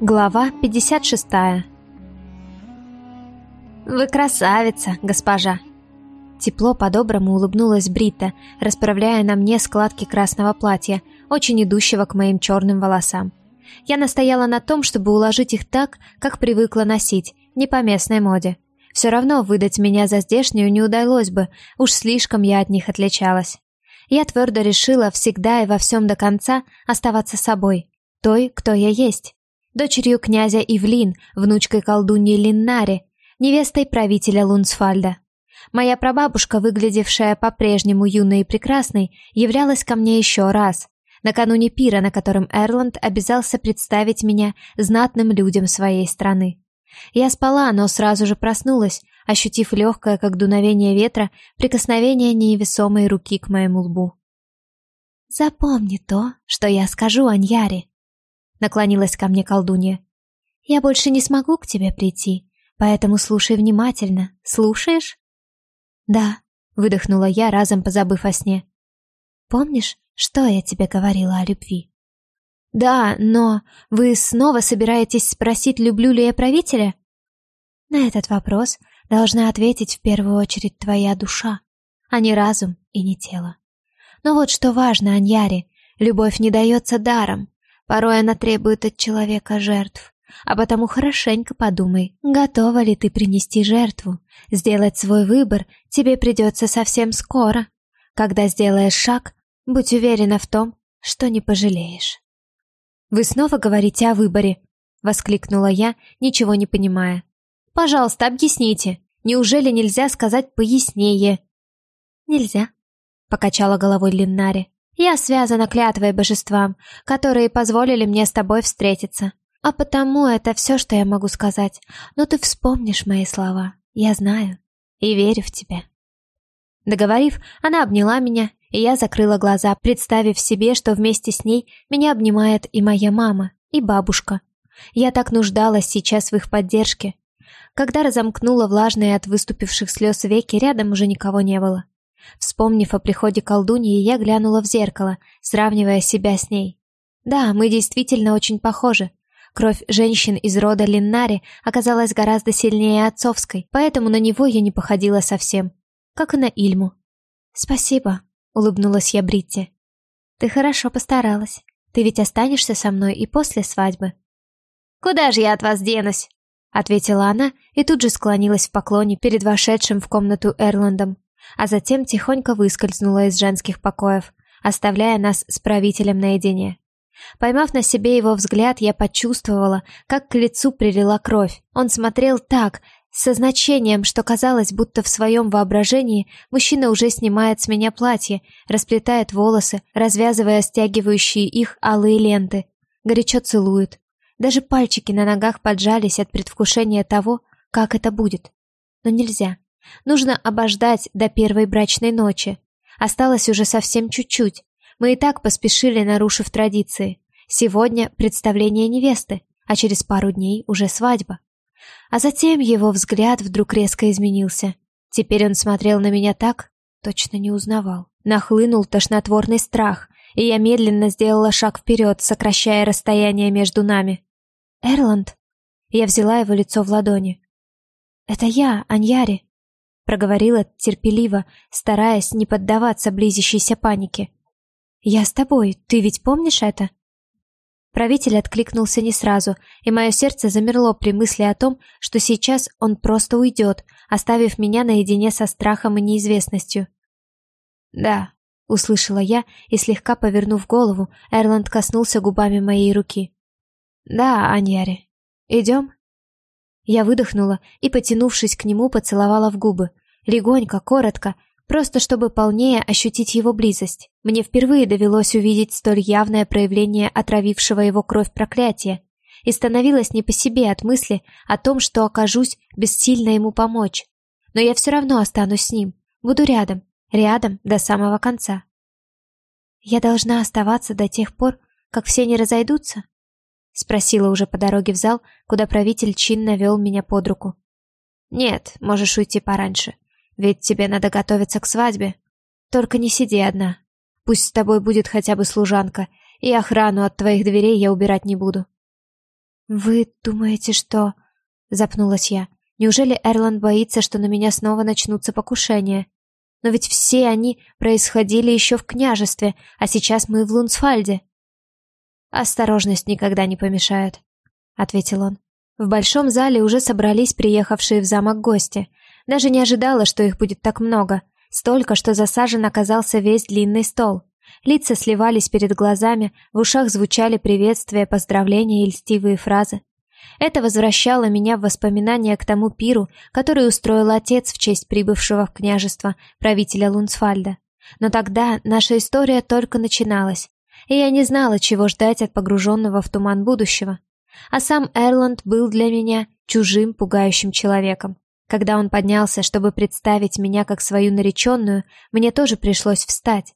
Глава 56 «Вы красавица, госпожа!» Тепло по-доброму улыбнулась Брита, расправляя на мне складки красного платья, очень идущего к моим черным волосам. Я настояла на том, чтобы уложить их так, как привыкла носить, не по местной моде. Все равно выдать меня за здешнюю не удалось бы, уж слишком я от них отличалась. Я твердо решила всегда и во всем до конца оставаться собой, той, кто я есть дочерью князя Ивлин, внучкой колдуньи Линнари, невестой правителя Лунсфальда. Моя прабабушка, выглядевшая по-прежнему юной и прекрасной, являлась ко мне еще раз, накануне пира, на котором Эрланд обязался представить меня знатным людям своей страны. Я спала, но сразу же проснулась, ощутив легкое, как дуновение ветра, прикосновение невесомой руки к моему лбу. «Запомни то, что я скажу Аньяре», наклонилась ко мне колдунья. Я больше не смогу к тебе прийти, поэтому слушай внимательно. Слушаешь? Да, выдохнула я, разом позабыв о сне. Помнишь, что я тебе говорила о любви? Да, но вы снова собираетесь спросить, люблю ли я правителя? На этот вопрос должна ответить в первую очередь твоя душа, а не разум и не тело. Но вот что важно, Аньяре, любовь не дается даром, Порой она требует от человека жертв. А потому хорошенько подумай, готова ли ты принести жертву. Сделать свой выбор тебе придется совсем скоро. Когда сделаешь шаг, будь уверена в том, что не пожалеешь. «Вы снова говорите о выборе?» — воскликнула я, ничего не понимая. «Пожалуйста, объясните. Неужели нельзя сказать пояснее?» «Нельзя», — покачала головой Линнари. Я связана клятвой божествам, которые позволили мне с тобой встретиться. А потому это все, что я могу сказать. Но ты вспомнишь мои слова. Я знаю и верю в тебя». Договорив, она обняла меня, и я закрыла глаза, представив себе, что вместе с ней меня обнимает и моя мама, и бабушка. Я так нуждалась сейчас в их поддержке. Когда разомкнула влажные от выступивших слез веки, рядом уже никого не было. Вспомнив о приходе колдуньи, я глянула в зеркало, сравнивая себя с ней. Да, мы действительно очень похожи. Кровь женщин из рода Линнари оказалась гораздо сильнее отцовской, поэтому на него я не походила совсем, как и на Ильму. «Спасибо», — улыбнулась я Бритте. «Ты хорошо постаралась. Ты ведь останешься со мной и после свадьбы». «Куда же я от вас денусь?» — ответила она и тут же склонилась в поклоне перед вошедшим в комнату Эрландом а затем тихонько выскользнула из женских покоев, оставляя нас с правителем наедине. Поймав на себе его взгляд, я почувствовала, как к лицу прилила кровь. Он смотрел так, со значением, что казалось, будто в своем воображении мужчина уже снимает с меня платье, расплетает волосы, развязывая стягивающие их алые ленты, горячо целует. Даже пальчики на ногах поджались от предвкушения того, как это будет. Но нельзя. Нужно обождать до первой брачной ночи. Осталось уже совсем чуть-чуть. Мы и так поспешили, нарушив традиции. Сегодня представление невесты, а через пару дней уже свадьба. А затем его взгляд вдруг резко изменился. Теперь он смотрел на меня так, точно не узнавал. Нахлынул тошнотворный страх, и я медленно сделала шаг вперед, сокращая расстояние между нами. «Эрланд?» Я взяла его лицо в ладони. «Это я, Аньяри проговорила терпеливо, стараясь не поддаваться близящейся панике. «Я с тобой, ты ведь помнишь это?» Правитель откликнулся не сразу, и мое сердце замерло при мысли о том, что сейчас он просто уйдет, оставив меня наедине со страхом и неизвестностью. «Да», — услышала я, и слегка повернув голову, Эрланд коснулся губами моей руки. «Да, Аньяри. Идем?» Я выдохнула и, потянувшись к нему, поцеловала в губы. Легонько, коротко, просто чтобы полнее ощутить его близость. Мне впервые довелось увидеть столь явное проявление отравившего его кровь проклятия, и становилось не по себе от мысли о том, что окажусь бессильно ему помочь. Но я все равно останусь с ним, буду рядом, рядом до самого конца. Я должна оставаться до тех пор, как все не разойдутся? Спросила уже по дороге в зал, куда правитель чинно вел меня под руку. «Нет, можешь уйти пораньше, ведь тебе надо готовиться к свадьбе. Только не сиди одна. Пусть с тобой будет хотя бы служанка, и охрану от твоих дверей я убирать не буду». «Вы думаете, что...» — запнулась я. «Неужели Эрланд боится, что на меня снова начнутся покушения? Но ведь все они происходили еще в княжестве, а сейчас мы в Лунсфальде». «Осторожность никогда не помешает», — ответил он. В большом зале уже собрались приехавшие в замок гости. Даже не ожидала, что их будет так много. Столько, что засажен оказался весь длинный стол. Лица сливались перед глазами, в ушах звучали приветствия, поздравления и льстивые фразы. Это возвращало меня в воспоминания к тому пиру, который устроил отец в честь прибывшего в княжество правителя Лунсфальда. Но тогда наша история только начиналась, и я не знала, чего ждать от погруженного в туман будущего. А сам Эрланд был для меня чужим, пугающим человеком. Когда он поднялся, чтобы представить меня как свою нареченную, мне тоже пришлось встать.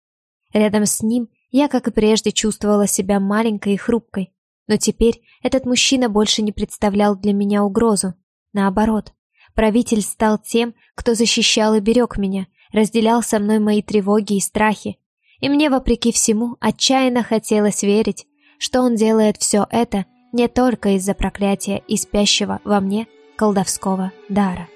Рядом с ним я, как и прежде, чувствовала себя маленькой и хрупкой. Но теперь этот мужчина больше не представлял для меня угрозу. Наоборот, правитель стал тем, кто защищал и берег меня, разделял со мной мои тревоги и страхи. И мне, вопреки всему, отчаянно хотелось верить, что он делает все это не только из-за проклятия и спящего во мне колдовского дара.